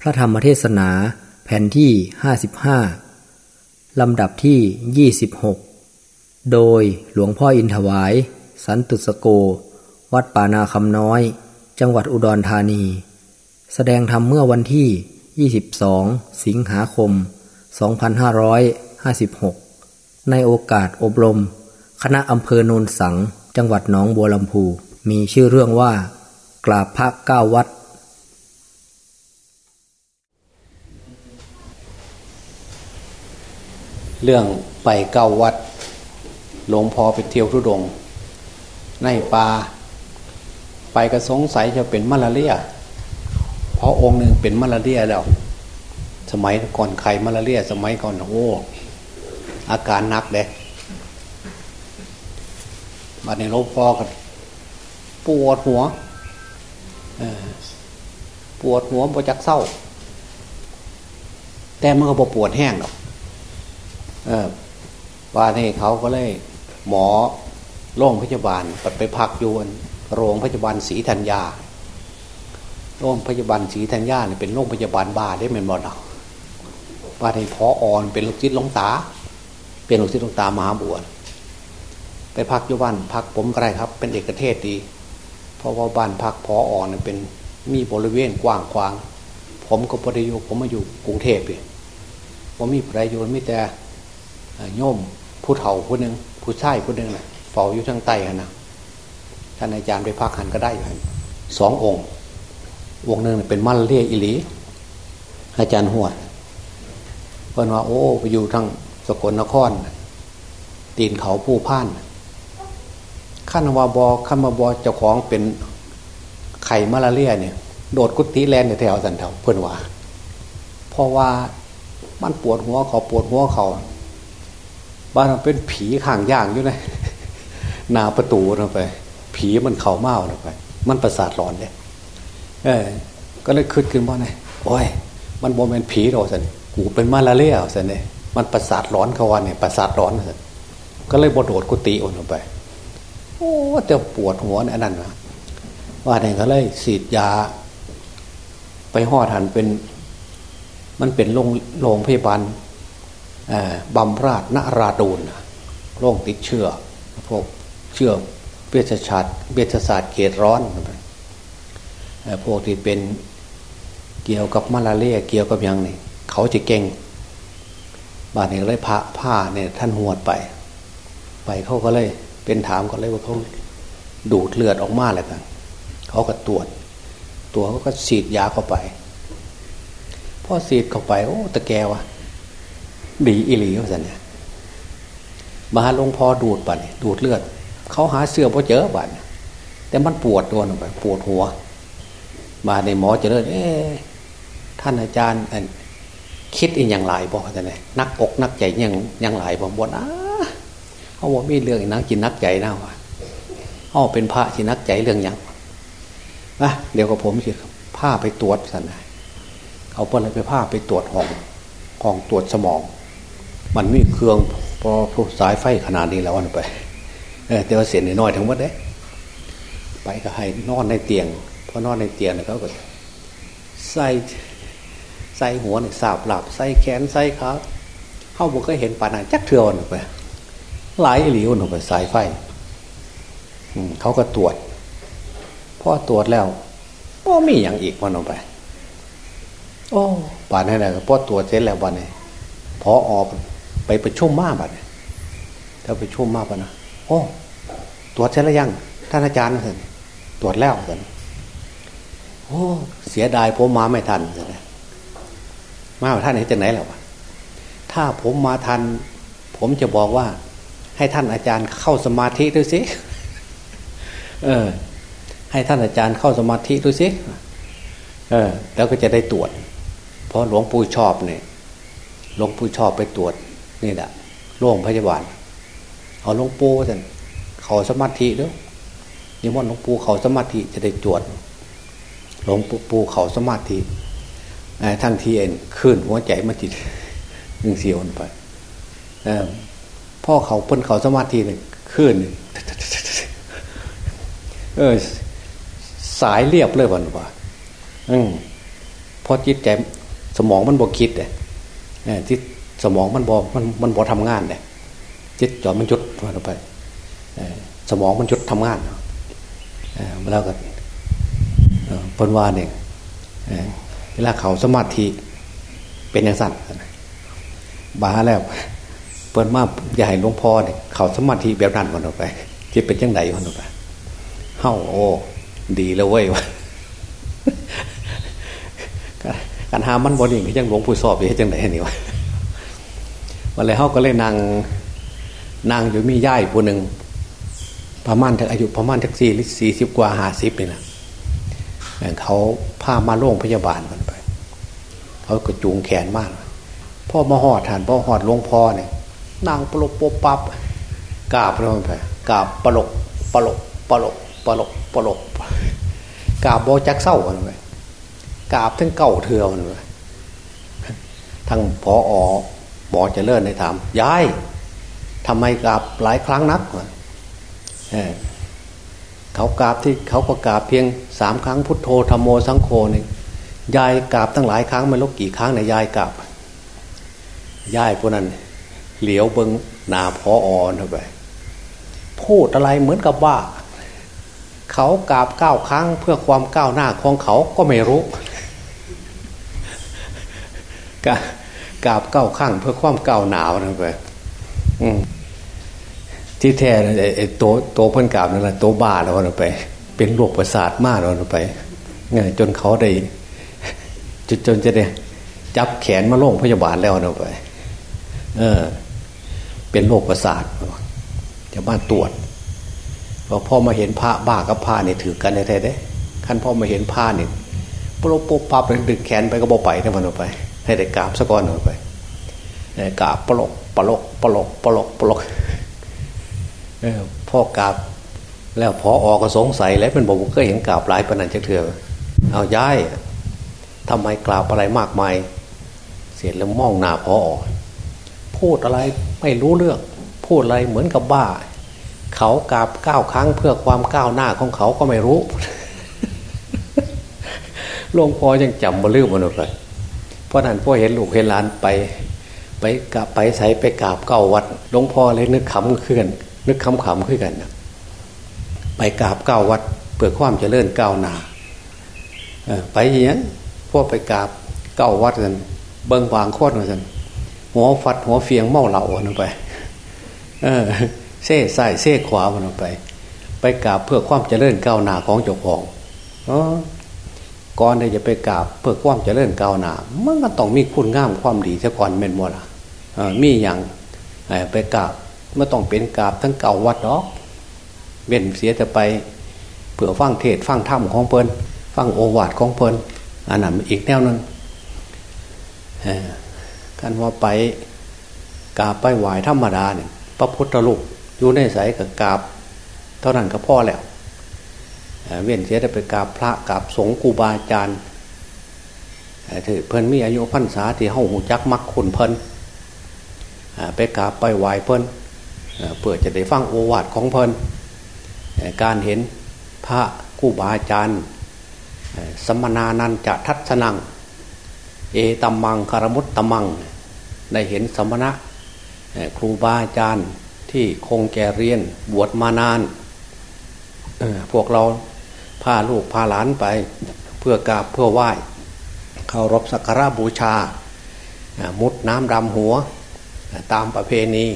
พระธรรมเทศนาแผ่นที่ 55 ลำดับที่ 26 โดยหลวงพ่ออินถวาย สันตุสโก วัดป่านาคำน้อย จังหวัดอุดรธานี แสดงธรรมเมื่อวันที่ 22 สิงหาคม 2556 ในโอกาสอบรม คณะอำเภอโนนสัง จังหวัดหนองบัวลำพู มีชื่อเรื่องว่า กราบพระเก้าวัด เรื่องไปเก้าวัด หลวงพ่อไปเที่ยวทุดง ในป่าไปก็สงสัยจะเป็นมาลาเรีย เพราะองค์หนึ่งเป็นมาลาเรียแล้ว สมัยก่อนใครมาลาเรีย สมัยก่อนโอ้อาการนักเด็บัดนี้หลวงพ่อก็ปวดหัวปวดหัวปวดจักเศร้า แต่มันก็ปวดแห้งหรอก เออว่านี่เขาก็เลยหมอโรงพยาบาลไปพักอยู่โรงพยาบาลศรีธัญญาโรงพยาบาลศรีธัญญาเนี่ยเป็นโรงพยาบาลบ้าได้เหมือนบอลเราว่าในพออ่อนเป็นลูกจิตลงตา เป็นลูกจิตลงตามหาบวชไปพักอยู่บ้านพักผมก็ได้ครับ เป็นเอกเทศดี เพราะว่าบ้านพักพออ่อนเป็นมีบริเวณกว้างขวาง ผมก็ปริยุผมมาอยู่กรุงเทพเลยผมมีประโยชน์ไม่แต่ โยมผู้เฒ่าผู้หนึ่งผู้ชายผู้หนึ่งนะเฝ้าอยู่ทางใต้นะท่านอาจารย์ไปพักหันก็ได้อยู่สององค์ องค์หนึ่งเป็นมัลเลียอิลีอาจารย์หวดเพิ่นว่าโอ้ไปอยู่ทางสกลนคร ตีนเขาผู้พ่านขั้นวาบอขั้นมาบอเจ้าของเป็นไข่มาลาเรียเนี่ย โดดกุฏิแลนในแถวสันแถวเพื่อนว่าเพราะว่ามันปวดหัวเขาปวดหัวเขา บ้านมันเป็นผีข่างย่างอยู่เลยหนาประตูลงไป ผีมันเข่าเมาลงไป มันประสาทร้อนเนี่ยเออ ก็เลยคืดขึ้นว่าไงโอ้ย มันโมเมนผีเราสันกูเป็นมาลาเรียสันเนี่ยมันประสาทร้อนเขาวันเนี่ยประสาทร้อนสันก็เลยบดโดดกุฏิอ่อนลงไป โอ้แต่ปวดหัวนนั่นนะว่าเนี่ยก็เลยฉีดยา ไปห่อทันเป็น มันเป็นโรงโรงพยาบาล บำราชนาราดูนโรคติดเชื้อพวกเชื้อเวชศาสตร์เวชศาสตร์เขตร้อนพวกที่เป็นเกี่ยวกับมาลาเรียเกี่ยวกับยังนี่เขาจะเก่งบาดนี้เลยพระผ้าเนี่ยท่านหวดไป ไปเขาก็เลยเป็นถามก็เลยว่าเขาดูดเลือดออกมาอะไรกันเขาก็ตรวจ ตัวเขาก็ฉีดยาเข้าไปพอฉีดเข้าไป โอ้ตะแกวะ ดีอิหลีว่าสันเนี่ยมาหลวงพ่อดูดบัดดูดเลือด เขาหาเสื้อพอเจอบัดแต่มันปวดตัวหนึ่งไปปวดหัว มาในหมอเจริญเอ๊ท่านอาจารย์คิดอีกอย่างไรบอกจะไหนนักอกนักใจยังยังหลายบอกบนะเขาบอกมีเรื่องนักกินนักใจนะวะเขาเป็นพระที่นักใจเรื่องยังนะเดี๋ยวกับผมสิผ้าไปตรวจสันนะเอาเพื่อนไปผ้าไปตรวจห้องห้องตรวจสมอง มันมีเครื่องพอพวกสายไฟขนาดนี้แล้ววันไปแต่ว่าเสียนน้อยทั้งหมดเลยไปก็ให้นอนในเตียงพอนอนในเตียงเนี่ยเขาก็ใส่ใส่หัวเนี่ยสาบหลับใส่แขนใส่ขาเข้าบุกก็เห็นปานนั้นจักเทือนออกไปหลายหลิวออกไปสายไฟเขาก็ตรวจพอตรวจแล้วก็มีอย่างอีกมันออกไปโอ้ป่านนี้แหละพอตรวจเสร็จแล้ววันนี้พอออก ไปประชุมมาบัดเนี่ยถ้าไปชุมมากปะนะโอ้ตรวจเสร็จแล้วยังท่านอาจารย์เถอะตรวจแล้วเถอะโอ้เสียดายผมมาไม่ทันเลยมาท่านเห็นจากไหนแล้ววะถ้าผมมาทัน ผมจะบอกว่า ให้ท่านอาจารย์เข้าสมาธิดูสิเออ ให้ท่านอาจารย์เข้าสมาธิดูสิเออ แล้วก็จะได้ตรวจ เพราะหลวงปู่ชอบเนี่ยหลวงปู่ชอบไปตรวจ นี่แหละโรงพยาบาล เอาหลวงปู่ท่านเขาสมาธิด้วยนิมนต์หลวงปู่เขาสมาธิจะได้ตรวจหลวงปู่เขาสมาธิทั้งทีเอ็นขึ้นหัวใจมาจิตหนึ่งเสียวไปพ่อเขาเพิ่นเขาสมาธิเลยขึ้นเออสายเรียบเลยวันว่าอืมเพราะจิตใจสมองมันบกคิดเลยที่ สมองมันบอมันมันบอทำงานเลยจิตจอดมันจุดลงไปสมองมันจุดทำงานแล้วก็ปนวาเนี่ยเวลาเขาสมาธิเป็นอย่างสั้นบาแล้วเปิดมาใหญ่หลวงพ่อเนี่ยเขาสมาธิแบบนั้นวันออกไปที่เป็นยังไงวันออกไปเฮ้าโอ้ดีแล้วเว้ยวะการหามันบอดี้ยังหลวงปู่สอบอยู่ยังไงนี่วะ วันเลยเฮาก็เลยนางนางอยู่มีย่ายผู้หนึ่งประมาณถึงอายุประมาณทักสี่สี่สิบกว่าห้าสิบนี่นะเขาพามาโรงพยาบาลมันไป เขาก็จูงแขนมากพ่อมาหอดฐานพ่อหอดหลวงพ่อเนี่ยนางปลกปปับกราบลงไปกราบปลกปลกปลกปลกปลกกราบบอจักเศร้ากันไปกราบทั้งเก่าเถื่อนไปทั้งพออ หมอจะเลื่อนในถามยายทำไมกราบหลายครั้งนักเขากราบที่เขาก็กราบเพียงสามครั้งพุทโธธรรมโมสังโฆนี่ยายกราบตั้งหลายครั้งไม่รู้กี่ครั้งในยายกราบยายพวกนั้น เหลียวเบิงหนาพออ่อนเข้าไปพูดอะไรเหมือนกับว่าเขากราบเก้าครั้งเพื่อความก้าวหน้าของเขาก็ไม่รู้ กราบเก้าครั้งเพื่อความเก้าหนาวนะไปที่แท้ไอ้โตโตเพิ่นกราบนั่นแหละโตบ้าแล้วนะไป เป็นโรคประสาทมากแล้วนะไปไงจนเขาได้จนจนจะได้จับแขนมาโรงพยาบาลแล้วนะไป เออ เป็นโรคประสาทจะบ้านตรวจพอพ่อมาเห็นพระบ้ากับพระเนี่ยถือกันในแท้เด้ขั้นพ่อมาเห็นพระเนี่ยปลุกปุ๊บปั๊บเลยดึงแขนไปก็บอกไปทั้งวันออกไป ให้ได้กราบสะก้อนออกไปกราบปลกปลกปลกปลกปลกเออพ่อกราบแล้วพอออกก็สงสัยแล้วเป็นบอกว่าเคยเห็นกราบหลายปนันจะเถื่อเอาย้ายทำไมกราบอะไรมากมาย เสียแล้วมองหน้าพอออกพูดอะไรไม่รู้เรื่องพูดอะไรเหมือนกับบ้า เขากราบก้าวครั้งเพื่อความก้าวหน้าของเขาก็ไม่รู้หลวงพ่อยังจำมาลืมมันเลย เพราะนั้นพ่อเห็นลูกเห็นหลานไป ไปกไปใส่ไปกราบเก้าวัดหลวงพ่อเลยนึกขำขึ้นนึกขำขำขึ้นกันนะไปกราบเก้าวัดเพื่อความเจริญก้าวหน้าไปอย่างนั้พวกไปกราบเก้าวัดกันเบิ้งวางโคตรกันหัวฟัดหัวเฟียงเมาเหล่ากันไป เออเซ่ใส่เซ่ขวามันไป ไปกราบเพื่อความเจริญก้าวหน้าของเจ้าของอ๋อ ก่อนที่จะไปกราบเพื่อความเจริญก้าวหน้ามันก็ต้องมีคุณงามความดีซะก่อนเม่นบ่ล่ะมีอย่างไปกราบไม่ต้องเป็นกราบทั้งเก่าวัดดอกเว้นเสียแต่ไปเผื่อฟังเทศฟังธรรมของเพลินฟังโอวาทของเพลินอันนั้นอีกแนวนึงกันว่าไปกราบไปไหวธรรมดาเนี่ยพระพุทธรูปอยู่ในสายกับกราบ เท่านั้นก็พ่อแล้ว เว้นเสียแต่ไปกราบพระกราบสงฆ์กูบาอาจารย์ถือเพิ่นมีอายุพรรษาที่เฮาหูจักมักขุนเพิ่นไปกราบไปไหวเพิ่นเพื่อจะได้ฟังโอวาทของเพิ่นการเห็นพระกูบาอาจารย์สมนานันจะทัศนัง เอตัมมังคารมุตตมัง ได้เห็นสมณะครูบาอาจารย์ที่คงแก่เรียนบวชมานานพวกเรา พาลูกพาหลานไป เพื่อกราบเพื่อไหว้เคารพสักการะบูชา มุดน้ำดำหัว ตามประเพณี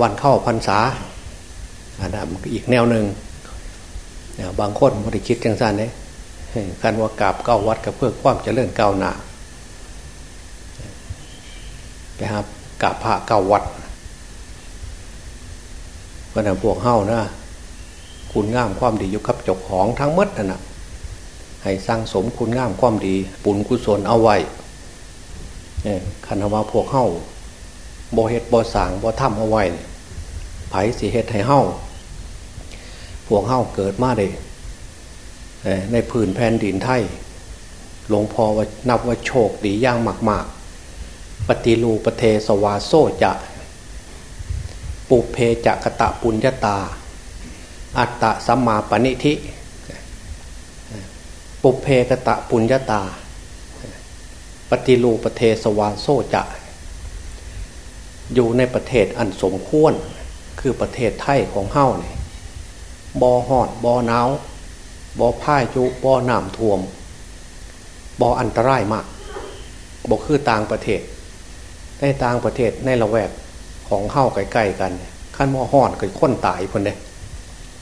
วันเข้าพรรษาอันนั้นอีกแนวหนึ่งบางคนไม่ได้คิดจังสั้นเลยการว่ากราบเก้าวัดกับเพื่อความเจริญก้าวหน้าไปครับกราบพระเก้าวัดเพราะนั้นพวกเฮ้านะ คุณงามความดีอยู่กับจกของทั้งมดนั่นนะให้สร้างสมคุณงามความดี ปุญกุศลเอาไว้เนี่ยคันว่าพวกเฮ้าบ่เฮ็ดบ่สางบ่ทำเอาไว้ไผสิเฮ็ดให้เฮ้าพวกเฮ้าเกิดมาได้ในพื้นแผ่นดินไทยหลวงพ่อว่านับว่าโชคดีย่างมาก ๆ ปฏิรูปเทสวาโซจะ ปุเพจะกะตะปุญญาตา อัตตะสัมมาปณิธิ ปุเพกะตะปุญญาตา ปฏิรูประเทสวาโซจะ อยู่ในประเทศอันสมควร คือประเทศไทยของเฮ้าเนี่ยบ่อหอดบ่อหนาวบ่อพายุบ่อน้ำท่วมบ่ออันตรายมากบ่คือต่างประเทศ ในต่างประเทศในละแวกของเฮ้าใกล้ๆกันขั้นว่าห่อนเกิดค้นตายคนเด้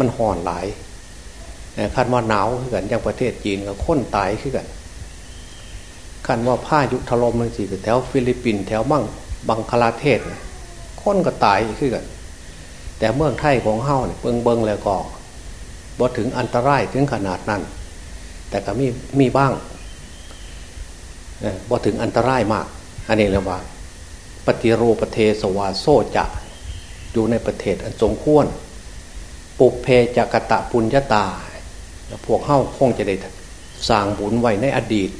มันห่อนหลายขั้นว่าหนาวขึ้นกันอย่างประเทศจีนก็ค้นตายขึ้นกันขั้นว่าพายุถล่มมันสิแถวฟิลิปปินส์แถวมั่งบังคลาเทศค้นก็ตายขึ้นกัน แต่เมืองไทยของเฮ้าเนี่ยเบิงเบิงแล้วก็บ่ถึงอันตรายถึงขนาดนั้น แต่ก็มีมีบ้างบ่ถึงอันตรายมาก อันนี้เรียกว่า ปฏิรูประเทศวาโซจะอยู่ในประเทศอันสมควร ปุเพจักตะปุญญาตา พวกเข้าคงจะได้สร้างบุญไว้ในอดีต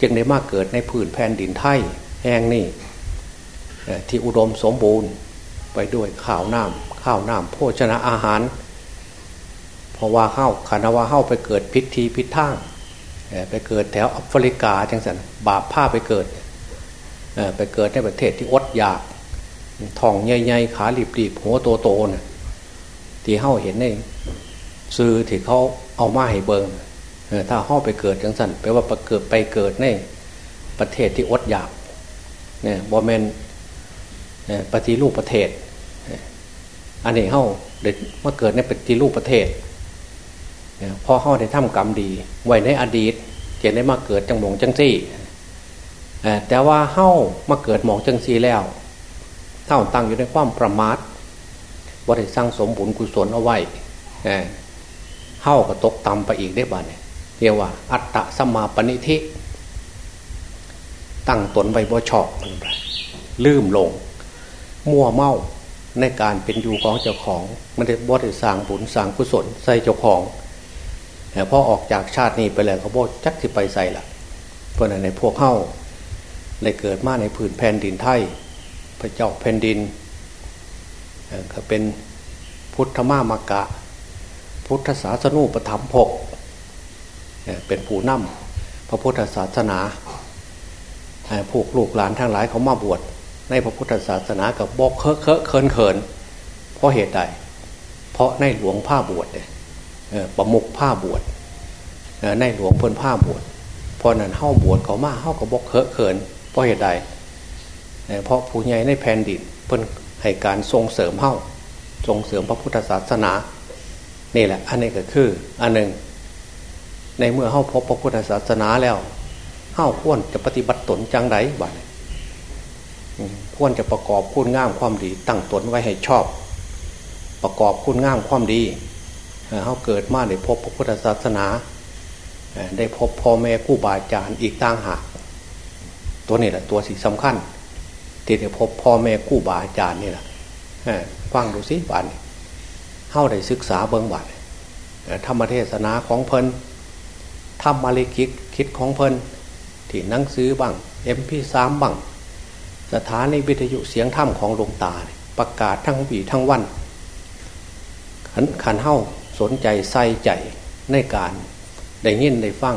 จึงได้มาเกิดในผืนแผ่นดินไทยแห่งนี้ที่อุดมสมบูรณ์ไปด้วยข้าวน้ำข้าวน้ำโภชนะอาหาร เพราะว่าเข้าคานว่าเข้าไปเกิดพิธีพิทางไปเกิดแถวแอฟริกาจังสันบาปผ้าไปเกิดไปเกิดในประเทศที่อดอยากทองใหญ่ๆขาหลีบๆหัวโตๆเนี่ย ที่เข้าเห็นในซื้อที่เขาเอามาให้เบิงถ้าเข้าไปเกิดจังสันแปลว่าไปเกิดไปเกิดในประเทศที่อดอยากเนี่ยบอมนปฏิรูปประเทศ อันนี้เข้าเด็กมาเกิดในปฏิรูปประเทศพอเข้าได้ทำกรรมดี ไว้ในอดีตจะได้มาเกิดจังหมงจังซี่แต่ว่าเข้ามาเกิดหมองจังซีแล้วเท่าตั้งอยู่ในความประมาท ว่าได้สร้างสมบุญกุศลเอาไว้เข้าก็ตกต่ำไปอีกได้บ้างเนี่ยเรียกว่า อัตตะสมาปณิธิ ตั้งตนไว้บ่ชอบลืมลง มั่วเมาในการเป็นอยู่ของเจ้าของมันได้บ่ได้สร้างบุญสร้างกุศลใส่เจ้าของแต่พอออกจากชาตินี้ไปแล้วเขาบอกจักที่ไปใส่ละเพราะนั้นในพวกเข้าได้เกิดมาในผืนแผ่นดินไทย พระเจ้าแผ่นดิน ก็เป็นพุทธมามากะ พุทธศาสนูปธรรมภกเป็นผู้นำพระพุทธศาสนาพวกลูกหลานทั้งหลายเขามาบวชในพระพุทธศาสนากับบอกเคอะเคอะเคินเขินเพราะเหตุใด เพราะในหลวงผ้าบวชเนี่ยประมุกผ้าบวชในหลวงเพิ่นผ้าบวชเพราะนั้นเข้าบวชเขามาเข้ากับบอกเคอะเขินเพราะเหตุใดเพราะผู้ใหญ่ในแผ่นดินเพิ่น ให้การส่งเสริมเข้าส่งเสริมพระพุทธศาสนา นี่แหละ อันนี้ก็คืออันหนึ่ง ในเมื่อเข้าพบพระพุทธศาสนาแล้วเข้าควรจะปฏิบัติตนจังไดบัดควรจะประกอบคุณงามความดี ตั้งตนไว้ให้ชอบ ประกอบคุณงามความดีเขาเกิดมาได้พบพระพุทธศาสนา ได้พบพ่อแม่คู่บาอาจารย์อีกต่างหาก ตัวนี้แหละตัวสิ่งสำคัญ ที่ได้พบพ่อแม่คู่บาอาจารย์นี่แหละฟังดูสิบันเข้าได้ศึกษาเบื้องบันธรรมเทศนาของเพลินธรรมมาลิคิดคิดของเพลินที่นังซื้อบ้างเอ็มพีสามบ้างสถานีวิทยุเสียงธรรมของหลวงตา ประกาศทั้งวีทั้งวันขันขันเฮ้าสนใจใส่ใจในการได้ยินได้ฟัง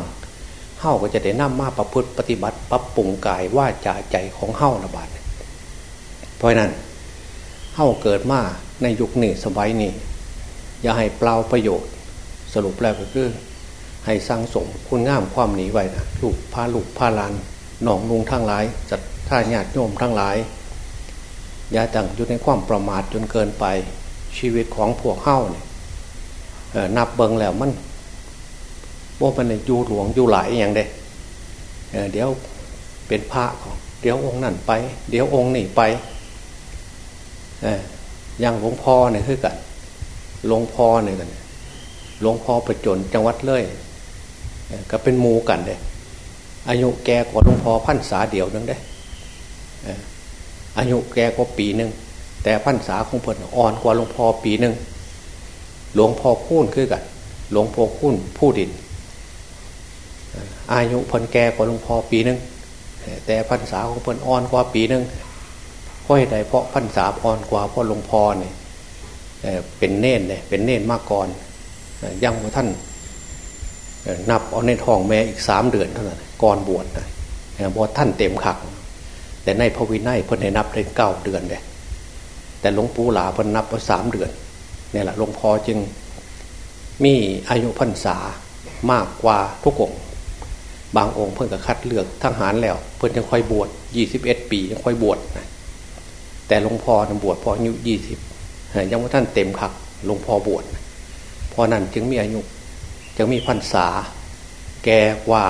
เฮ้าก็จะได้นำมาประพฤติปฏิบัติปรับปรุงกายว่าจาใจของเฮ้าระบาด เพราะนั้นเฮ้าเกิดมาในยุคนี้สมัยนี้ อย่าให้เปล่าประโยชน์ สรุปแล้วก็คือ ให้สร้างสมคุณงามความหนีไว้นะลูกพาลูกพาลานหนองลุงทั้งหลายจัดท่าญาติโยมทั้งหลาย อย่าตั้งอยู่ในความประมาทจนเกินไปชีวิตของพวกเข้าเนี่ยนับเบิงแล้วมันว่ามันอยู่หลวงอยู่หลายอย่างเด้เดี๋ยวเป็นพระของเดี๋ยวองค์นั่นไป เดี๋ยวองค์นี่ไป อย่างหลวงพ่อเนี่ยคือกันหลวงพ่อเนี่ยกันหลวงพ่อประจนจังหวัดเลยก็เป็นมูกันเด้อายุแกกว่าหลวงพ่อพันษาเดียวนึงเด้อายุแกกว่าปีหนึ่งแต่พันษาของเพิ่นอ่อนกว่าหลวงพ่อปีหนึ่งหลวงพ่อคูนคือกันหลวงพ่อคูนผู้ดิน อายุเพันแกกว่าหลวงพ่อปีหนึ่งแต่พันษาของเพิ่นอ่อนกว่าปีหนึ่ง เพราะเหตุใดเพราะพันษาอ่อนกว่าเพราะหลวงพ่อเนี่ยเป็นเน่นเนี่ยเป็นเน่นมากก่อนยังว่าท่านนับเอาในท้องแม่อีกสามเดือนเท่านั้นก่อนบวชนะบอท่านเต็มขัก แต่ในพระวินัยเพิ่นให้นับได้เก้าเดือนเลยแต่หลวงปู่หลาเพิ่นนับว่าสามเดือนนี่แหละหลวงพ่อจึงมีอายุพรรษามากกว่าทุกองบางองค์เพิ่นก็คัดเลือกทหารแล้ว เพิ่นยังค่อยบวชยี่สิบเอ็ดปียังค่อยบวชนะ แต่หลวงพ่อบวชพออายุยี่สิบยังว่าท่านเต็มขักหลวงพ่อบวชเพราะนั้นจึงมีอายุจึงมีพรรษา แก่ว่า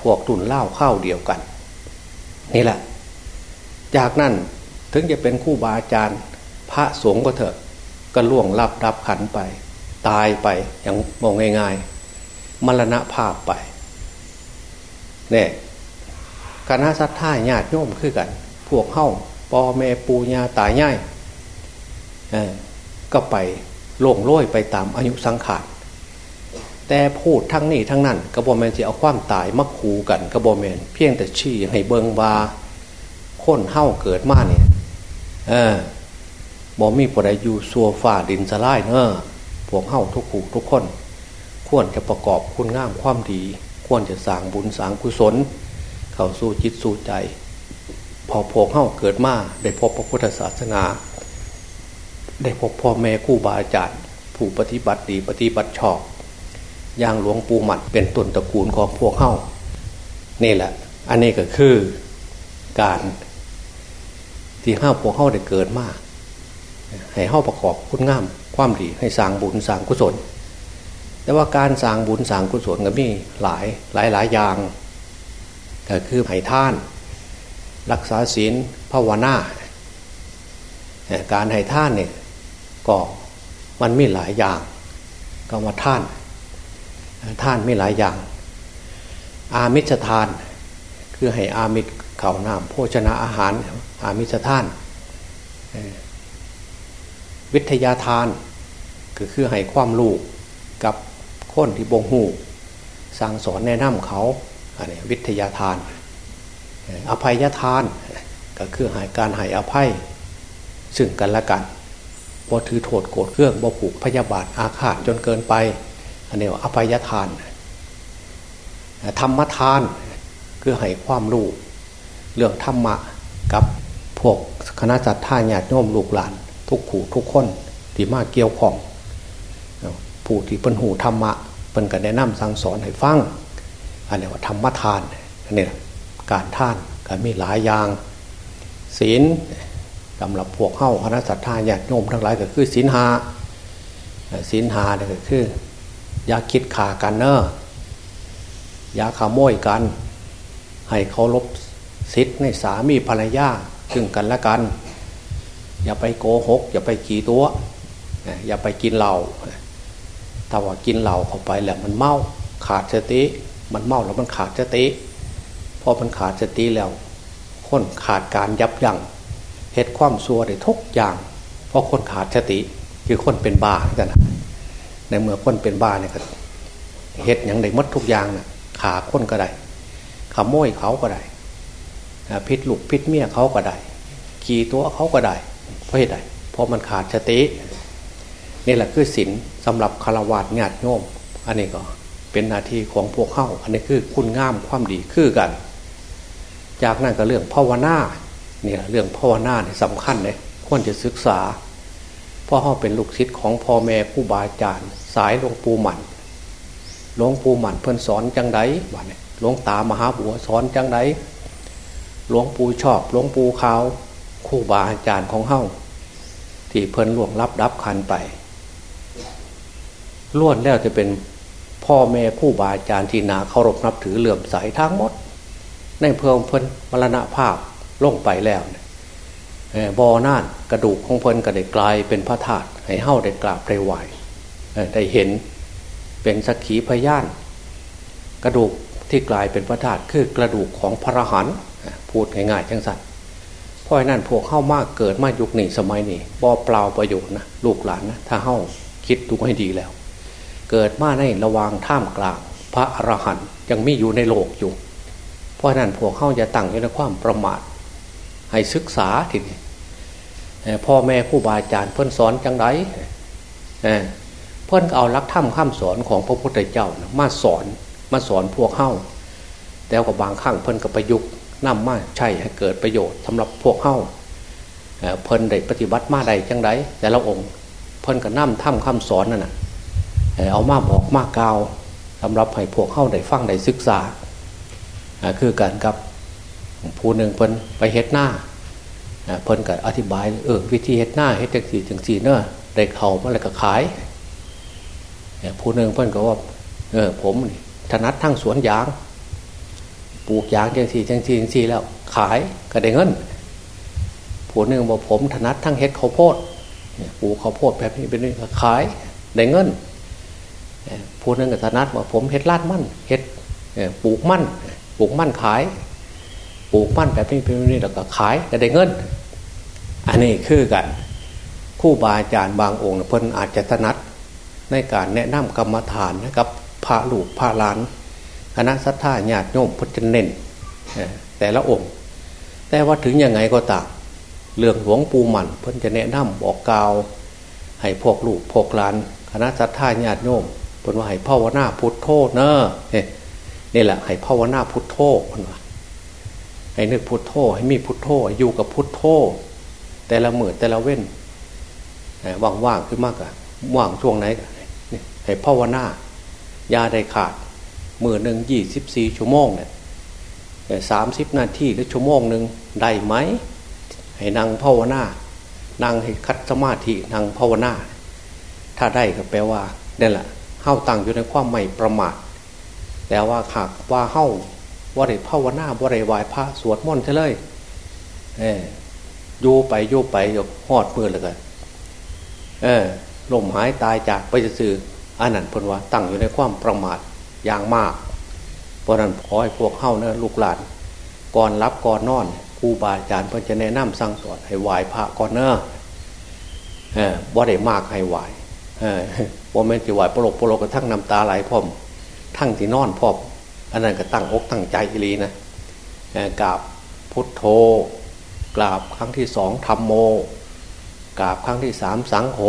พวกตุนเล่าเข้าเดียวกัน นี่แหละ จากนั้นถึงจะเป็นคู่บาอาจารย์ พระสงฆ์ก็เถอะก็ล่วงรับรับขันไป ตายไปอย่างมองง่ายๆมรณะภาพไปเนี่ยคณะสัตยาญาติโยมคือกัน พวกเข้า ปอแม่ปูญาตายง่ายก็ไปโล่งโล่ยไปตามอายุสังขารแต่พูดทั้งนี้ทั้งนั้นกระบอกแมนจะเอาความตายมาคูกันกระบอกแมนเพียงแต่ชี้ให้เบิงว่าคนเฮ้าเกิดมาเนี่ยเออบอมีปรอยู่ซัวฝ่าดินสลายเนอะพวกเฮ้าทุกขู่ทุกคน ควรจะประกอบคุณงามความดี ควรจะสร้างบุญสร้างกุศล เข้าสู่จิตสู่ใจ พอพวกเฮ้าเกิดมาได้พบพระพุทธศาสนา ได้พบพ่อแม่คู่บาอาจารย์ผู้ปฏิบัติดีปฏิบัติชอบอย่างหลวงปู่หมัดเป็นต้นตระกูลของพวกเข้านี่แหละ อันนี้ก็คือการที่ห้าพวกเข้าได้เกิดมาให้เข้าประกอบคุณงามความดีให้สร้างบุญสร้างกุศล แต่ว่าการสร้างบุญสร้างกุศลก็มีหลายหลายหลายอย่างก็คือให้ท่าน รักษาศีลภาวนาการให้ท่านเนี่ยก็มันมีหลายอย่างก็มาท่าน ท่านมีหลายอย่าง อามิชทาน คือให้อามิชเข่าน้ำโภชนะอาหาร อามิชทาน วิทยาทานก็คือให้ความรู้กับคนที่บงหูสั่งสอนแนะนำเขาอันนี้วิทยาทาน อภัยทานก็คือหายการหายอภัย ซึ่งกันและกันบ่ถือโทษโกรธเครื่องบ่ผูกพยาบาทอาฆาตจนเกินไปอันนี้ว่าอภัยทาน ธรรมทานคือให้ความรู้เรื่องธรรมะกับพวกคณะจัดท่าญาติโยมลูกหลาน ทุกขู่ทุกคนที่มาเกี่ยวข้องผู้ที่เป็นหูธรรมะเป็นกันแนะนำสั่งสอนให้ฟังอันนี้ว่าธรรมทานอันนี้ การท่านก็มีหลายอย่างศีลสำหรับพวกเข้าคณะสัตยาญาติโยมทั้งหลายก็คือศีลหาศีลหาเนี่ยก็คือ อย่าคิดขากันเนอะอย่าขโมยกัน ให้เคารพสิทธิ์ในสามีภรรยาซึ่งกันและกัน อย่าไปโกหก อย่าไปขี่ตัว อย่าไปกินเหล้าถ้าว่ากินเหล้าเข้าไปแล้วมันเมาขาดสติ มันเมาแล้วมันขาดสติ อมันขาดสติแล้วคนขาดการยับยั้งเหตุความซัวได้ทุกอย่าง เพราะคนขาดสติคือคนเป็นบ้ากันนะในเมื่อคนเป็นบ้าเนี่ยก็เฮ็ดอย่างใดมดทุกอย่างนะขาคนก็ได้ขโมยเขาก็ได้พิษลูกพิษเมียเขาก็ได้ขี่ตัวเขาก็ได้ เพราะเหตุใดเพราะมันขาดสตินี่แหละคือศีลสำหรับคารวะญาติโยม อันนี้ก็เป็นหน้าที่ของพวกเข้า อันนี้คือคุณงามความดีคือกัน จากนั้นก็เรื่องภาวนาเนี่ยเรื่องภาวนาเนี่ยสำคัญเลยควรจะศึกษาพ่อเขาเป็นลูกศิษย์ของพ่อแม่ผู้บาอาจารย์ สายหลวงปู่หมันหลวงปู่หมันเพื่อนสอนจังไดวะเนี่ยหลวงตามหาบัวสอนจังไดหลวงปู่ชอบหลวงปู่ขาวคู่บาอาจารย์ของเฮาที่เพิ่นล่วงรับรับคันไปล้วนแล้วจะเป็นพ่อแม่ผู้บาอาจารย์ที่นาเคารพนับถือเหลื่อมใสทั้งหมด ในเพื่อเพิ่นมรณภาพลงไปแล้วเนี่ยบอน่านกระดูกของเพลินก็ได้กลายเป็นพระธาตุให้เฮ้าได้กราบได้ไหวได้เห็นเป็นสักขีพยาน กระดูกที่กลายเป็นพระธาตุคือกระดูกของพระหันพูดง่ายๆจังสัตว์เพราะนั้นพวกเข้ามากเกิดมายุคนี้สมัยนี้บอเปล่าประโยชน์นะลูกหลานนะถ้าเข้าคิดดูให้ดีแล้ว เกิดมาในระวางท่ามกลาง พระอรหันต์ยังมีอยู่ในโลกอยู่ เพราะนั้นพวกเข้าจะตั้งอยู่ในความประมาท ให้ศึกษาทีนี้พ่อแม่ผู้บาอาจารย์เพื่อนสอนจังไรเพื่อนเอาลักธรรมข้ามสอนของพระพุทธเจ้ามาสอนมาสอนพวกเข้าแต่ก็บางครั้งเพิ่นก็ประยุกต์นำมาใช้ให้เกิดประโยชน์สำหรับพวกเข้าเพิ่นได้ปฏิบัติมาใดจังไดแต่ละองค์เพิ่นก็นำถ้ำคำสอนนั่นนะเอามาบอกมากกาวสำหรับให้พวกเข้าได้ฟังได้ศึกษา คือกันกับผู้หนึ่งเพิ่นไปเฮ็ดหน้าเพิ่นก็อธิบายเออวิธีเฮ็ดหน้าเฮ็ดจังสี่จังสี่เนอะได้เข่ามาแล้วก็ขายผู้หนึ่งเพิ่นก็ว่าเออผมถนัดทั้งสวนยาง ปลูกยางจังสี่จังสี่จังสี่แล้วขายก็ได้เงินผู้หนึ่งบอกผมถนัดทั้งเฮ็ดข้าวโพดปลูกข้าวโพดแบบนี้เป็นนี่ขายได้เงินผู้หนึ่งก็ถนัดว่าผมเฮ็ดลาดมั่นเฮ็ดปลูกมั่น ปลูกมั่นขาย ปลูกมั่นแบบนี้เป็นนี่แล้วก็ขายก็ได้เงิน อันนี้คือกันคู่บาอาจารย์บางองค์เพิ่นอาจจะถนัดในการแนะนำกรรมฐานนะครับพระลูกพระลานคณะสัทธาญาติโยมพุทธเน้นแต่ละองค์ แต่ว่าถึงยังไงก็ตามเรื่องหลวงปู่มันเพิ่นจะแนะนำบอกกล่าวให้พวกลูกพวกหลาน คณะสัทธาญาติโยมเพิ่นว่าให้ภาวนาพุทโธเนอะ นี่แหละให้ภาวนาพุทโธนว่าให้นึกพุทโธให้มีพุทโธอยู่กับพุทโธแต่ละมือแต่ละเว้นว่างๆขึ้นมากอะว่างช่วงไหนให้ภาวนายาได้ขาดมือหนึ่งยี่สิบสี่ชั่วโมงเนี่ยสามสิบนาทีหรือชั่วโมงหนึ่งได้ไหมให้นั่งภาวนานั่งให้คัดสมาธินั่งภาวนา ถ้าได้ก็แปลว่านี่แหละเข้าตั้งอยู่ในความไม่ประมาท แต่ว่าหากว่าเข้าว่าได้ภาวนาว่าได้ไหวพระสวดมนต์ใช่เลยเออโยไปโยไปโยหอดมือเลยกันเออลมหายตายจากไปจะสื่ออันนั้นพนว่าตั้งอยู่ในความประมาทอย่างมาก เพราะนั้นขอให้พวกเข้าเนะลูกหลานก่อนรับก่อนนอนครูบาอาจารย์เพื่อจะแนะนำสั่งสอนให้ไหวพระก่อนเนอะเออบ่ได้มากให้ไหวเออบ่แม่นจะไหวปลกปลกกระทั่งน้ำตาไหลพร้อม ทั้งที่นอนพอมอันนั้นก็ตั้งอกตั้งใจอีลีนะกราบพุทโธกราบครั้งที่สองธรรมโมกราบครั้งที่สามสังโฆ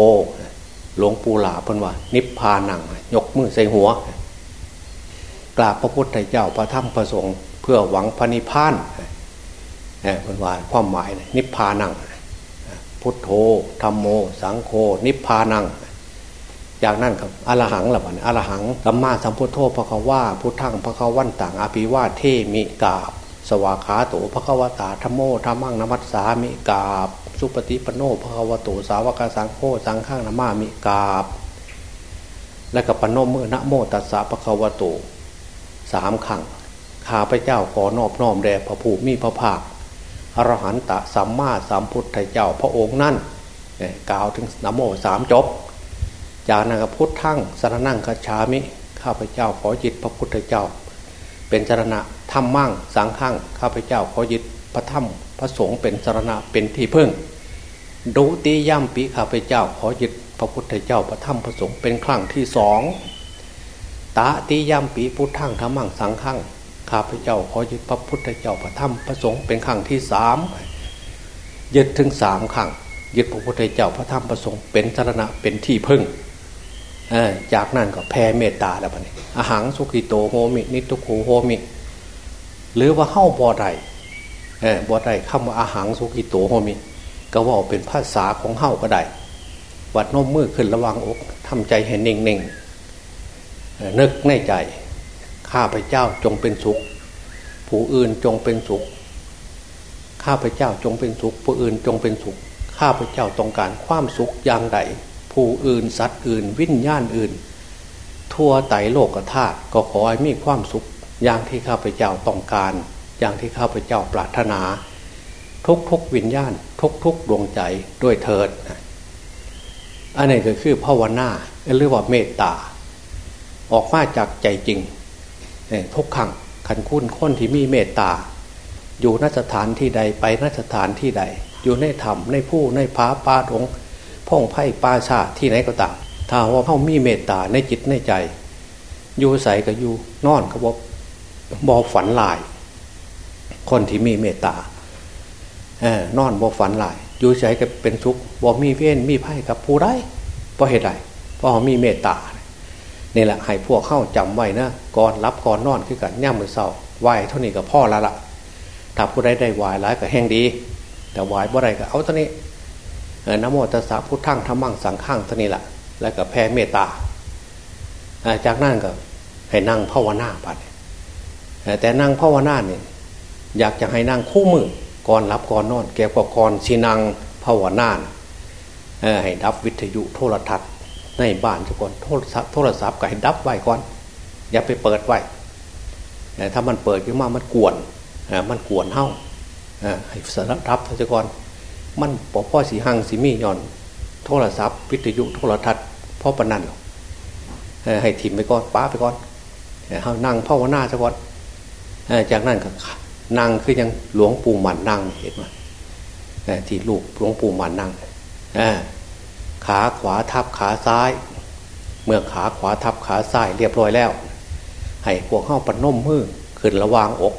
หลวงปู่หลาเพิ่นว่า นิพพานังยกมือใส่หัว กราบพระพุทธเจ้าพระธรรมพระสงฆ์เพื่อหวังพระนิพพานเพิ่นว่าความหมายนิพพานังพุทโธธรรมโม สังโฆนิพพานัง จากนั้นครับอรหังหละบันอรหังสัมมาสัมพุทโธพระคัว่าพุทธังพระควันต่างอภิวาเทมิกาบ สวาขาโตพระควตาธรมโมธรรมังนมัสสามิกาบ สุปฏิปโนภควโตสาวกสังโฆสังฆางนามามิกาบ และกับปโนมือนะโมตัสสะภควโตสามขังข้าพเจ้าขอนอบน้อมแด่พระผู้มีพระภาคอรหันตะสัมมาสัมพุทธเจ้าพระองค์นั่นกล่าวถึงนโมสามจบ จากนั้นก็พุทธังสรนั่งกัจฉามิ ข้าพเจ้าขอจิตพระพุทธเจ้า เป็นสรณะธรรมมั่งสังขังข้าพเจ้าขอยึดพระธรรมพระสงฆ์เป็นสรณะเป็นที่พึ่งดูตีย่ำปีข้าพเจ้าขอยึดพระพุทธเจ้าพระธรรมพระสงฆ์เป็นครั้งที่สองตาตีย่ำปีพุทธังธรรมังสังขังข้าพเจ้าขอยึดพระพุทธเจ้าพระธรรมพระสงฆ์เป็นครั้งที่สามยึดถึงสามครั้งยึดพระพุทธเจ้าพระธรรมพระสงฆ์เป็นสรณะเป็นที่พึ่ง จากนั้นก็แผ่เมตตาแล้วปะนี่อะหัง สุขิโตโหมิ นิททุกโข โหมิ หรือว่าเข้าบ่อใดเออบ่ได้คำว่าอะหัง สุขิโตโหมิ ก็ว่าเป็นภาษาของเฮ้าก็ได้ประนมมือขึ้นระหว่างอกทำใจให้เน่งเน่งนึกในใจ ข้าพเจ้าจงเป็นสุข ผู้อื่นจงเป็นสุข ข้าพเจ้าจงเป็นสุข ผู้อื่นจงเป็นสุข ข้าพเจ้าต้องการความสุขอย่างใด ผู้อื่นสัตว์อื่น วิญญาณอื่น ทั่วไตโลกธาตุก็ขอให้มีความสุข อย่างที่ข้าพเจ้าต้องการ อย่างที่ข้าพเจ้าปรารถนา ทุกทุกวิญญาณ ทุกทุกดวงใจด้วยเถิดอันนี้ก็คือภาวนาหรือว่าเมตตา ออกมาจากใจจริงทุกขังขันคุ้นค้นที่มีเมตตา อยู่นสถานที่ใดไปนสถานที่ใด อยู่ในธรรมในผู้ในผาป่าดง พ่องไพ่ปาชาที่ไหนก็ตามถ้าว่าเขามีเมตตาในจิตในใจ อยู่ใส่ก็อยู่นอนก็บอกบอฝันลาย คนที่มีเมตตาเออนอนบ่ฝันหลาย อยู่ใจก็เป็นสุขบ่มีเว้นมีไพ่กับผู้ใดเพราะเหตุใดเพราะมีเมตตานี่แหละให้พวกเข้าจำไว้นะก่อนรับก่อนนอนคือกันย่ำมือเศร้าไหวเท่านี้กับพ่อละละถ้าผู้ใดได้ไหวร้ายก็แห้งดี แต่ไหวบ่ไรก็เอาเท่านี้ นโมตัสสะพุทธังธรรมังสังขังท่านี้แหละแล้วก็แผ่เมตตาจากนั้นก็ให้นั่งภาวนาไปแต่นั่งภาวนาเนี่ยอยากจะให้นั่งคู่มือก่อนรับก่อนนอนแกก็ก่อนชีนังภาวนาให้ดับวิทยุโทรทัศน์ในบ้านทุกคนโทรศัพท์โทรศัพท์ก็ให้ดับไว้ก่อน อย่าไปเปิดไว้ถ้ามันเปิดขึ้นมามันกวนมันกวนเฮ้าให้สารรับทุกคน มันปอพ่อสีหังสีมีย่อน โทรศัพท์ วิทยุโทรทัศน์พ่อปนันให้ถิ่มไปก่อนป้าไปก่อนเฮานั่งภาวนาซะก่อนจากนั้นก็นั่งคือยังหลวงปู่หมันนั่งเห็นไหมที่ลูกหลวงปู่หมันนั่งขาขวาทับขาซ้าย เมื่อขาขวาทับขาซ้ายเรียบร้อยแล้ว ให้พวกเข้าปนมมือขึ้นระวางอก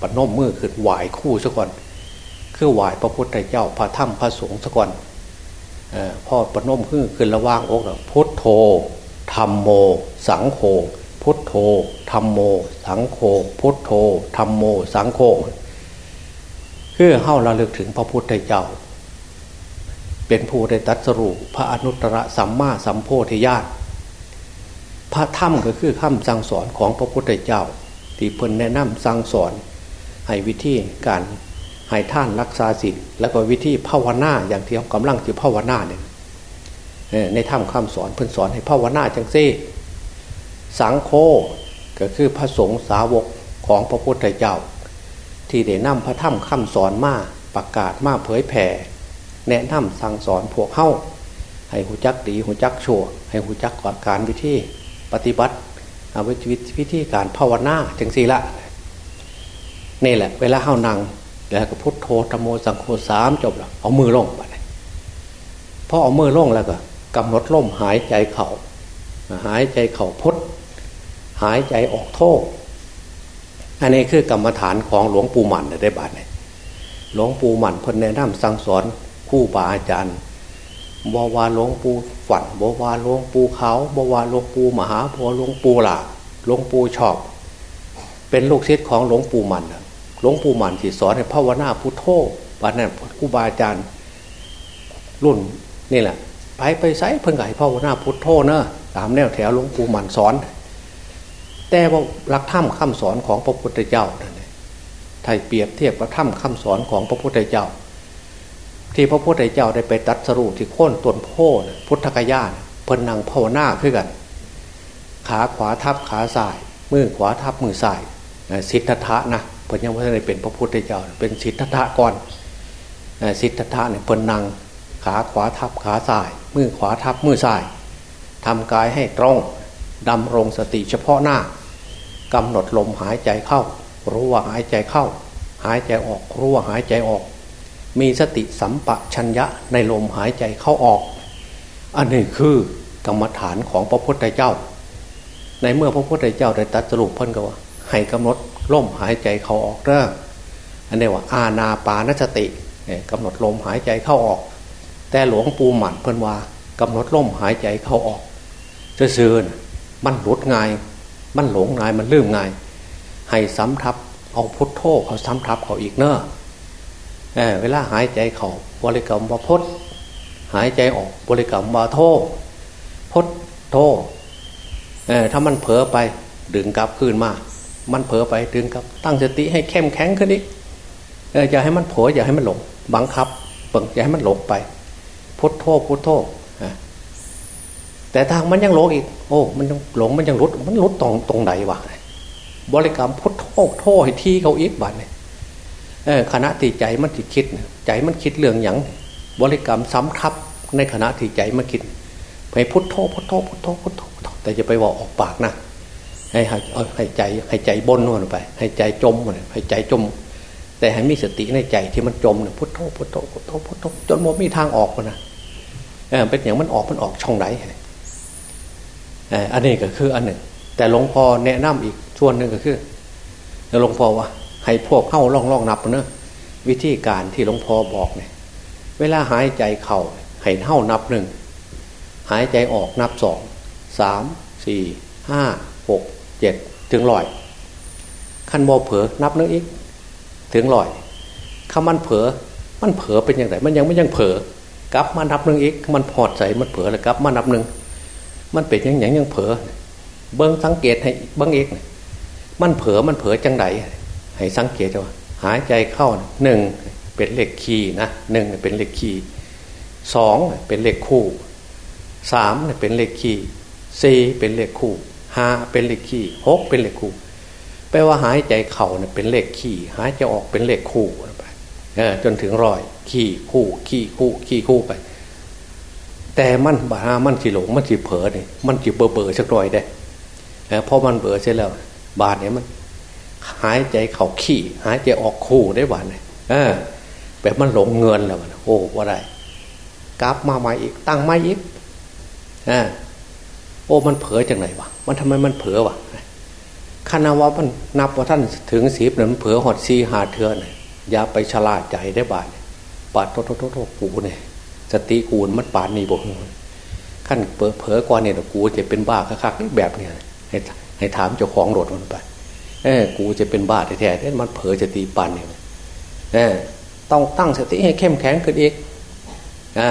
ปนมมือขึ้นไหวคู่ซะก่อน คือไหวพระพุทธเจ้าพระธรรมพระสงฆ์ซะก่อนพ่อปนมขึ้นขึ้นระว่างอกพุทโธธรรมโม สังโฆพุทโธธรรมโม สังโฆพุทโธธรรมโม สังโฆคือเข้าระลึกถึงพระพุทธเจ้า เป็นผู้ได้ตัดสรุปพระอนุตตรสัมมาสัมโพธิญาณพระธรรมก็คือคำสั่งสอนของพระพุทธเจ้า ที่เพิ่นแนะนำสั่งสอนให้วิธีการ ให้ท่านรักษาศีลแล้วก็วิธีภาวนาอย่างที่เขากำลังจะภาวนาเนี่ยในธรรมคำสอนเพิ่นสอนให้ภาวนาจังซี่ สังโฆก็คือพระสงฆ์สาวกของพระพุทธเจ้า ที่ได้นำพระธรรมคำสอนมาประกาศมาเผยแผ่ แนะนำสั่งสอนพวกเข้าให้หูจักดีหูจักชั่ว ให้หูจักก่อนการวิธีปฏิบัติเอาวิธีวิธีการภาวนาจังสีละนี่แหละ เวลาเข้านั่ง แล้วก็พุทโธธโมสังโฆสามจบแล้วเอามือลงไปพอเอามือลงแล้วก็กำหนดลมหายใจเข่าหายใจเข่าพุทหายใจออกโทษอันนี้คือกรรมฐานของหลวงปู่หมันได้บาทเนี่ยหลวงปู่หมันเพิ่นแนะนำสั่งสอนคู่บาอาจารย์บวาหลวงปู่ฝันบวาหลวงปู่เขาบวาหลวงปู่มหาพอหลวงปู่หลาหลวงปู่ชอบ เป็นลูกศิษย์ของหลวงปู่มันนะ หลวงปู่มันที่สอนให้ภาวนาพุทโธวันนั้นครูบาอาจารย์รุ่นนี่แหละ ไปไปไซเพิ่งไก่ภาวนาพุทโธเนอะตามแนวแถวหลวงปู่มันสอน แต่ว่าหลักธรรมคำสอนของพระพุทธเจ้าไทยเปรียบเทียบกับธรรมคำสอนของพระพุทธเจ้า ที่พระพุทธเจ้าได้ไปตัดสรุปที่โค่นต้นโพนพุทธกยานเพิ่นนังภาวนาขึ้นกัน ขาขวาทับขาซ้ายมือขวาทับมือซ้ายสิทธะนะ พิ่นยังไม่ได้เป็นพระพุทธเจ้า เป็นสิทธัตถะก่อนสิทธัตถะเนี่ยเพิ่นนังขาขวาทับขาซ้ายมือขวาทับมือซ้ายทำกายให้ตรงดำรงสติเฉพาะหน้ากำหนดลมหายใจเข้า รู้ว่าหายใจเข้า หายใจออกรู้ว่าหายใจออก มีสติสัมปชัญญะในลมหายใจเข้าออก อันนี้คือกรรมฐานของพระพุทธเจ้า ในเมื่อพระพุทธเจ้าได้ตัดสรุปพิ่นก็ว่า ให้กำหนดลมหายใจเข้าออกเด้ออันนี้ว่าอาณาปานสติกำหนดลมหายใจเข้าออก แต่หลวงปู่หมันเพิ่นว่ากำหนดลมหายใจเข้าออกจะเสื่อมันหลุดง่าย มันหลงง่ายมันลืมง่าย ให้ซ้ำทับเอาพุทโธเขาซ้ำทับเขาอีกเนอะเเวลาหายใจเขาบริกรรมว่าพดหายใจออกบริกรรมว่าโทพดโทเออถ้ามันเผลอไปดึงกลับคืนมา มันเผลอไปดึงกลับ ตั้งสติให้เข้มแข็งขึ้นอีกอย่าให้มันเผลออย่าให้มันหลงบังคับเปิงอย่าให้มันหลงไปพุทโธพุทโธแต่ทางมันยังหลงอีก โอ้ มันยังหลงมันยังรุดมันรุดตรงตรงไหนวะบริกรรมพุทโธโธให้ที่เขาอีกบัดเนี่ยขณะที่ใจมันติดคิด ใจมันคิดเรื่องอย่างบริกรรมซ้ำทับในขณะที่ใจมันคิด ไปพุทโธพุทโธพุทโธพุทโธแต่จะไปบอกออกปากนะ ให้ให้ใจให้ใจบนลงไป ให้ใจจมนให้ใจจม แต่ให้มีสติในใจที่มันจมเนี่ยพุทโธพุทโธพุทโธพุทโธจนหมดมีทางออกนะเออเป็นอย่างมันออกมันออกช่องไหนอันนี้ก็คืออันหนึ่ง แต่หลวงพ่อแนะนำอีกส่วนหนึ่งก็คือหลวงพ่อว่า ให้พวกเข้าล่องล่องนับเนะวิธีการที่หลวงพ่อบอกเนี่ย เวลาหายใจเข่าให้เท่านับหนึ่งหายใจออกนับสองสามสี่ห้าหก เจ็ดถึงร้อยขั้นโมเผลอนับนึงอีก ถึงร้อยคำมันเผลอมันเผลอเป็นอย่างไรมันยังไม่ยังเผลอกลับมานับหนึ่งอีก มันพอดใส่มันเผลอแล้วกลับมานับหนึ่งมันเป็นอย่างย่างยังเผลอเบิ้งสังเกตให้เบิ้งอีกมันเผลอมันเผลอจังไหให้สังเกตว่าหายใจเข้าหนึ่งเป็นเลขคีย์นะหนึ่งเป็นเลขคีย์สองเป็นเลขคู่สามเป็นเลขคี่สี่เป็นเลขคู่ ห้าเป็นเลขคี่หกเป็นเลขคู่แปลว่าหายใจเข่าเนี่ยเป็นเลขคี่หายใจออกเป็นเลขคู่ไปจนถึงร้อยคี่คู่คี่คู่คี่คู่ไป แต่มันบามันสิหลงมันสิเผลอเนี่ยมันสิเบอเบอสักหน่อยได้เพราะมันเบอเสร็จแล้ว บาดเนี่ยมัน หายใจเข่าขี้หายใจออกคู่ได้บาดเนี่ยแบบมันหลงเงินแล้วมันโอ้ว่าไรกราฟมาใหม่อีกตั้งไม่อีกอ่าโอ้มันเผลอจากไหนวะ มันทำไมมันเผลอวะคณะว่ามันนับว่าท่านถึงสีบเนี่ยมันเผลอหอดซีหาเทือนอย่าไปฉลาดใจได้บาดปาดโทษโทษกูเนี่ยสติกูมันปานนี่บอกขั้นเผลอเผลอกว่าเนี่ยกูจะเป็นบ้าคักๆแบบเนี่ยให้ให้ถามเจ้าของรถมันไปเออกูจะเป็นบ้าแท้ๆเนี่ยมันเผลอจะตีปันเนี่ยเออต้องตั้งสติให้เข้มแข็งขึ้นอีกอ่า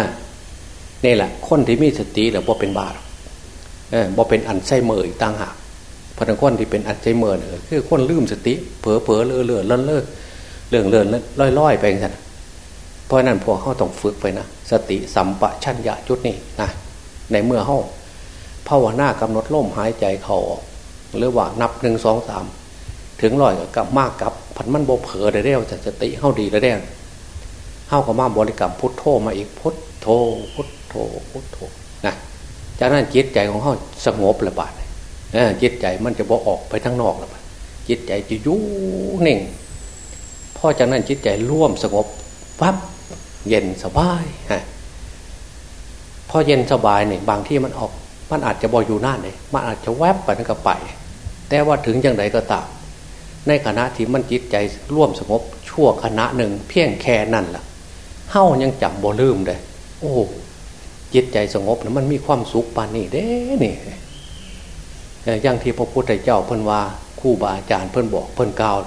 นี่แหละคนที่มีสติแล้วบ่าเป็นบ้าเออ บ่เป็นอันไซเมอร์อีกต่างหากพนักคนที่เป็นอันไซเมอร์เนี่ยคือคนลืมสติเผลอเผลอเลื่อเลื่อเลื่อเลื่อเลื่อเลื่อลอยลอยไปอย่างนั้นเพราะนั้นพวกเขาต้องฝึกไปนะสติสัมปชัญญะจุดนี้นะในเมื่อเขาภาวนากำหนดลมหายใจเขาหรือว่านับหนึ่งสองสามถึงลอยกับมากกับผันมันโบเผลอได้เร็วจะสติเข้าดีได้เร็วเข้ากับมาบริกรรมพุทโธมาอีกพุทโธพุทโธพุทโธนะ จากนั้นจิตใจของเขาสงบระบาดจิตใจมันจะบอออกไปทั้งนอกระบาดจิตใจจะยุ่งนิ่งพอจากนั้นจิตใจร่วมสงบปั๊บเย็นสบายฮะพอเย็นสบายเนี่ยบางที่มันออก มันอาจจะบออยู่น่านเลยมันอาจจะแวบไปนั่นก็ไป แต่ว่าถึงอย่างไรก็ตามในขณะที่มันจิตใจร่วมสงบชั่วขณะหนึ่งเพียงแค่นั่นละ่ะเฮ้ายังจำบ่ลืมเลยโอ้ จิตใจสงบนะมันมีความสุขปานนี่เด้นี่อย่างที่พระพุทธเจ้าเพิ่นว่าคู่บาอาจารย์เพิ่นบอกเพิ่นกล่าว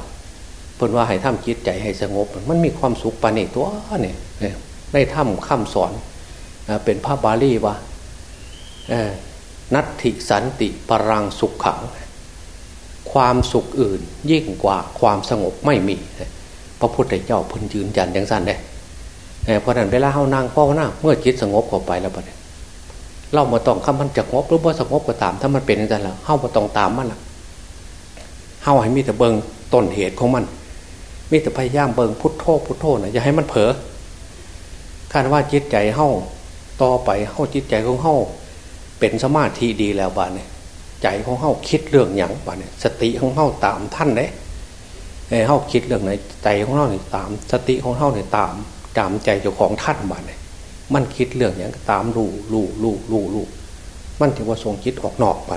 เพิ่นว่าให้ทำจิตใจให้สงบ มันมีความสุขปานนี่ตัวนี่ได้ทำข้าสอนเป็นพระบาลีว่านัตถิสันติปรังสุขขัง ความสุขอื่นยิ่งกว่าความสงบไม่มี พระพุทธเจ้าเพ้นยืนยันอย่างสั้นเลย เพราะนั้นเวลาเฮานั่งพ่อหน้าเมื่อจิตสงบเข้าไปแล้วปะเรามาต้องคำมันจะงบหรือว่าสงบก็ตาม ถ้ามันเป็นอย่างนั้นแล้วเฮามาต้องตามมันละเฮาให้มีแต่เบิงต้นเหตุของมัน มีแต่พยายามเบิงพุทโธพุทโธนะอย่าให้มันเผลอคาดว่าจิตใจเฮาต่อไปเฮาจิตใจของเฮาเป็นสมาธิดีแล้วบ้านเนี่ยใจของเฮาคิดเรื่องอย่างบ้านเนี่ยสติของเฮาตามท่านเลยเฮาคิดเรื่องไหนใจของเฮาเนี่ยตาม สติของเฮาเนี่ยตาม ตามใจเจ้าของท่านบ้านเนี่ยมันคิดเรื่องอย่างตามลู่ลู่ลู่ลู่ลู่มันถือว่าทรงคิดออกนอกไป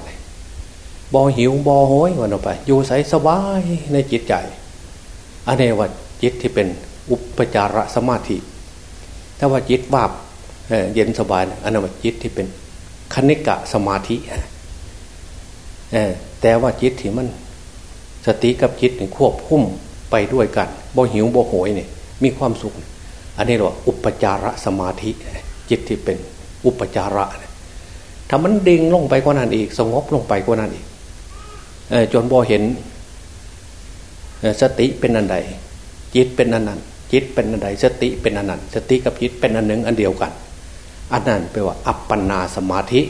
บอหิวบอโหยวันออกไป อยู่ใสสบายในจิตใจอันนี้ว่าจิตที่เป็นอุปจารสมาธิถ้าว่าจิตวาบเย็นสบายอันนั้นว่าจิตที่เป็นคณิกะสมาธิแต่ว่าจิตที่มันสติกับจิตควบคุมไปด้วยกันบ่หิวบ่โหยเนี่ยมีความสุข อันนี้เรียกว่าอุปจารสมาธิ จิตที่เป็นอุปจาระถ้ามันดิ่งลงไปกว่านั้นอีก สงบลงไปกว่านั้นอีกจนบอเห็นสติเป็นอันใด จิตเป็นอันนั้น จิตเป็นอันใด สติเป็นอันนั้น สติกับจิตเป็นอันหนึ่งอันเดียวกัน อันนั้นแปลว่า อัปปนาสมาธิ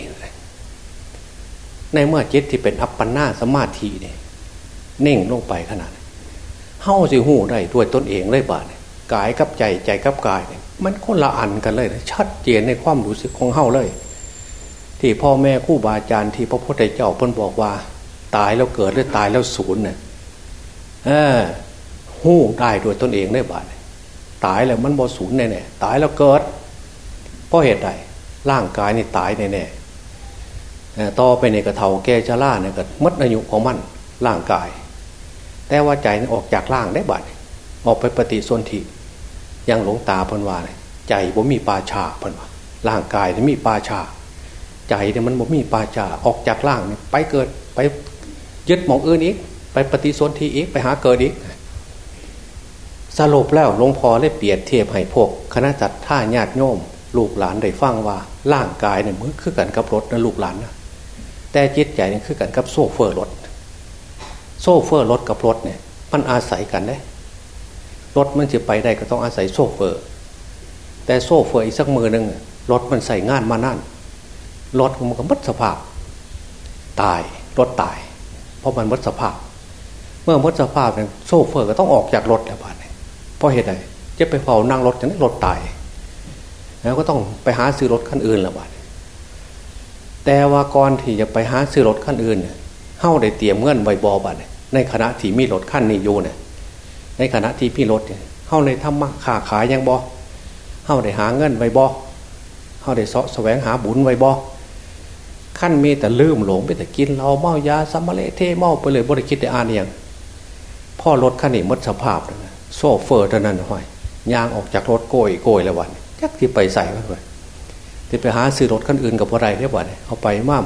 ในเมื่อจิตที่เป็นอัปปนาสมาธิเนี่ยเน่งลงไปขนาดเฮ้าสิหูได้ด้วยตนเองเลยบาท กายกับใจใจกับกายเนี่ยมันคนละอันกันเลยชัดเจนในความรู้สึกของเฮาเลย ที่พ่อแม่คู่บาอาจารย์ที่พระพุทธเจ้าเพิ่นบอกว่า ตายแล้วเกิดหรือตายแล้วสูญเนี่ยเออหู้ได้โดยตนเองได้บาดตายแล้วมันบ่สูญแน่ๆตายแล้วเกิดเพราะเหตุใดร่างกายนี่ตายแน่ๆต่อไปในกระเทาแก่ชราเนี่ยก็มัดอายุของมันร่างกาย แต่ว่าใจออกจากร่างได้บาดออกไปปฏิสนธิ ยังหลงตาพันวาเลยใจบ่มีปาชาพันวาร่างกายนี่มีปาชา ใจเนี่ยมันบ่มีปาชาออกจากร่างนี่ไปเกิดไปยึดหมองอื่นอีก ไปปฏิสนธิอีกไปหาเกิดอีกสรุปแล้วหลวงพ่อเลยเปรียบเทียบให้พวก คณะศรัทธาญาติโยมลูกหลานได้ฟังว่าร่างกายเนี่ยมันคือกันกับรถนะลูกหลานนะแต่จิตใจเนี่ยคือกันกับโซ่เฟอร์รถ โซ่เฟอร์รถกับรถเนี่ยมันอาศัยกันได้ รถมันจะไปได้ก็ต้องอาศัยโซ่เฟอร์ แต่โซ่เฟอร์อีกสักมือหนึ่งรถมันใส่งานมานั่นรถมันก็มดสภาพ ตายรถตาย เพราะมันมัดสภาพ เมื่อมัดสภาพเนี่ยโซ่เฟอร์ก็ต้องออกจากรถแล้วบ้านเพราะเหตุใดจะไปเผานั่งรถจะได้รถตายแล้วก็ต้องไปหาซื้อรถคันอื่นแล้วบ้านแต่ว่าก่อนที่จะไปหาซื้อรถคันอื่นเนี่ยเฮ้าได้เตรียมเงินไว้บอบันในขณะที่มีรถคันนี้อยู่เนี่ย ในขณะที่พี่รถเนี่ยเฮ้าในทำมาขาขายยังบอเฮ้าได้หาเงินไว้บอเฮ้าได้เสาะแสวงหาบุญไว้บอขั้นมีแต่ลืมหลงไปแต่กินเราเมายาซัมมาเลเทเมาไปเลยบริคิดได้อ่านอย่างพ่อรถคันนี้มดสภาพนะโซเฟอร์เท่านั้นห้อยยางออกจากรถโกยโกยแล้ววันยักที่ไปใส่กันไปที่ไปหาซื้อรถคันอื่นกับอะไรเรียบร้อยเอาไปมั่ม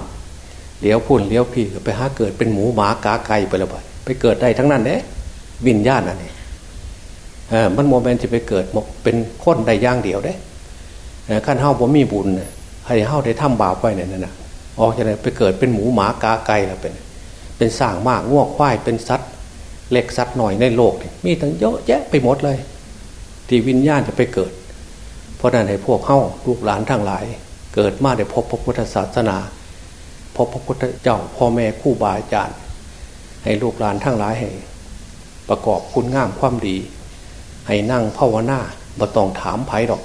เลี้ยวพุ่นเลี้ยวพี่ไปหาเกิดเป็นหมูหมากาไก่ไปแล้วบ่ไปเกิดได้ทั้งนั้นเนี่ยวิญญาณอันนี้เออ มันโมเมนต์จะไปเกิดเป็นคนได้ย่างเดียวเด้ขั้นเฮ้าผมมีบุญให้เฮ้าได้ทำบาปไปเนี่ยนะออกจากนั้นไปเกิดเป็นหมูหมากาไก่แล้วเป็น เป็นสร้างมากงวกควายเป็นสัตว์เล็กสัตว์หน่อยในโลกมีทั้งเยอะแยะไปหมดเลย ที่วิญญาณจะไปเกิด เพราะนั้นให้พวกเข้าลูกหลานทั้งหลาย เกิดมาได้พบพระพุทธศาสนาพบพระพุทธเจ้าพ่อแม่คู่บาอาจารย์ ให้ลูกหลานทั้งหลายให้ ประกอบคุณงามความดี ให้นั่งภาวนาบ่ต้องถามไผ่ดอก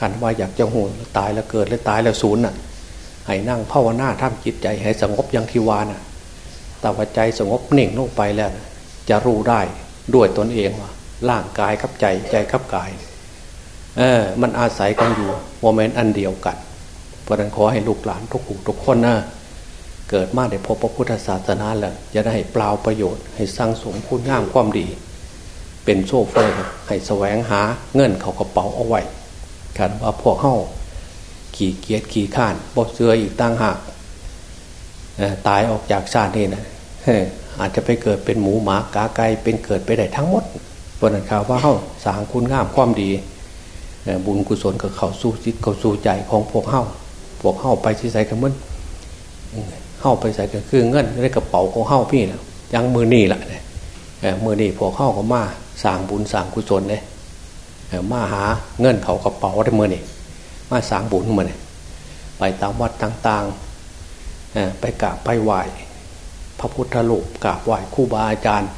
คันว่าอยากจะหูตายแล้วเกิดแล้วตายแล้วศูนย์น่ะให้นั่งภาวนาทำจิตใจให้สงบอย่างที่วาน่ะแต่ว่าใจสงบนิ่งลงไปแล้ว จะรู้ได้ด้วยตนเองว่าร่างกายกับใจใจกับกายเออมันอาศัยกันอยู่โมเมนต์อันเดียวกัน เพราะนั้นขอให้ลูกหลานทุกผู้ทุกคนนะเกิดมาได้พบพระพุทธศาสนาแล้วจะได้เปล่าประโยชน์ให้สร้างสมคุณงามความดี เป็นโซ่เฟอร์ให้แสวงหาเงินเขากระเป๋าเอาไว้กันว่าพวกเข้าขี่เกียรขี่ข้านบกเสืออีกตั้งหากตายออกจากชาตินี่นะอาจจะไปเกิดเป็นหมูหมากาไก่เป็นเกิดไปได้ทั้งหมดเพราะนั้นข่าวว่าเข้าสางคุณงามความดีบุญกุศลกับเขาสู้จิตเขาสู้ใจของพวกเข้าพวกเข้าไปที่ใส่กันมันเข้าไปใส่กันคือเงินในกระเป๋าของเข้าพี่นะยังมือนี่แหละมือนี่พวกเข้าก็มา สางบุญสางกุศลเลยมาหาเงินเขากระเป๋าได้เมื่อนี่มาสางบุญมาเนี่ยไปตามวัดต่างๆไปกราบไปไหว้พระพุทธรูปกราบไหว้คู่บาอาจารย์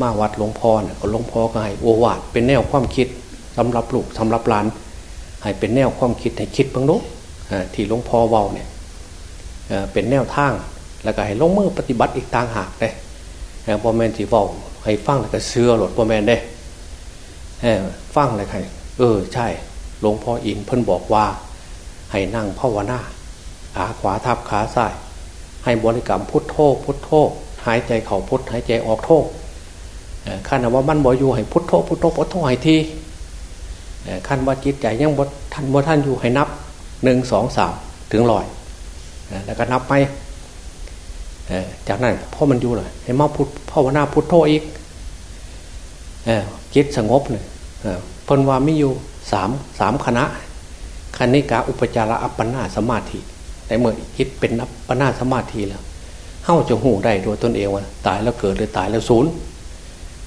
มาวัดหลวงพ่อเนี่ยหลวงพ่อก็ให้โอวาทเป็นแนวความคิดสำหรับลูกสำหรับหลาน ให้เป็นแนวความคิดให้คิดบ้างนุ๊กที่หลวงพ่อเว้าเนี่ยเป็นแนวทางแล้วก็ให้ลงมือปฏิบัติอีกต่างหากเลยพอแมนที่เว้า ให้ฟังแล้วก็เชื่อหลดพ่อแมนได้ฟังเลยใครเออใช่หลวงพ่ออินเพิ่นบอกว่า ให้นั่งภาวนาขาขวาทับขาซ้าย ให้บริกรรมพุทโธพุทโธหายใจเข่าพุทหายใจออกโธขั้นว่ามันบ่อยู่ให้พุทโธพุทโธพุทโธให้ทีขั้นว่าจิตใจยังบดท่านบ่ท่านอยู่ให้นับหนึ่งสองสามถึงลอยแล้วก็นับไป จากนั้นพ่อมันอยู่เลยให้มาพุทธภาวนาพุทโธอีกจิตสงบเลยพนว่าไม่อยู่สามสามคณะคณิกาอุปจาระอัปปนาสมาธิแต่เมื่อคิดเป็นอัปปนาสมาธิแล้วเข้าจะหูได้โดยตนเองว่าตายแล้วเกิดหรือตายแล้วศูนย์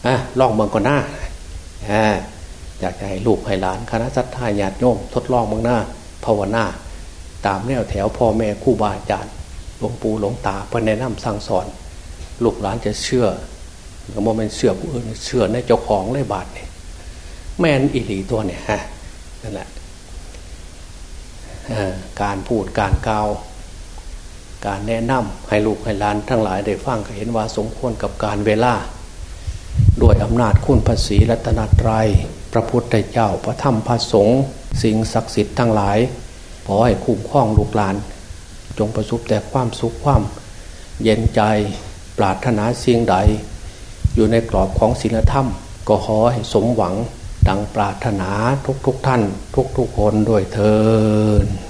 อะลองเมืองก่อนหน้าอ่าอยากจะให้ลูกให้หลานคณะสัตยาญาติโยมทดลองเมืองหน้าภาวนา ตามแนวแถวพ่อแม่คู่บาอาจารย์ หลวงปู่หลวงตาเพื่อแนะนำสั่งสอน ลูกหลานจะเชื่อก็มองเป็นเชื่อผู้อื่นเชื่อในเจ้าของเลยบาทเนี่ยแม่นอิหลีตัวเนี่ยฮะนั่นแหละการพูดการกล่าว การแนะนำให้ลูกให้หลานทั้งหลายได้ฟังก็เห็นว่าสมควรกับการเวลาด้วยอำนาจคุณภาษีรัตนตรัยพระพุทธเจ้าพระธรรมพระสงฆ์สิ่งศักดิ์สิทธิ์ทั้งหลายขอให้คุ้มครองลูกหลาน จงประสบแต่ความสุขความเย็นใจปรารถนาสิ่งใด อยู่ในกรอบของศีลธรรม ก็ขอให้สมหวังดังปรารถนาทุกๆทท่าน ทุกๆคนด้วยเธอ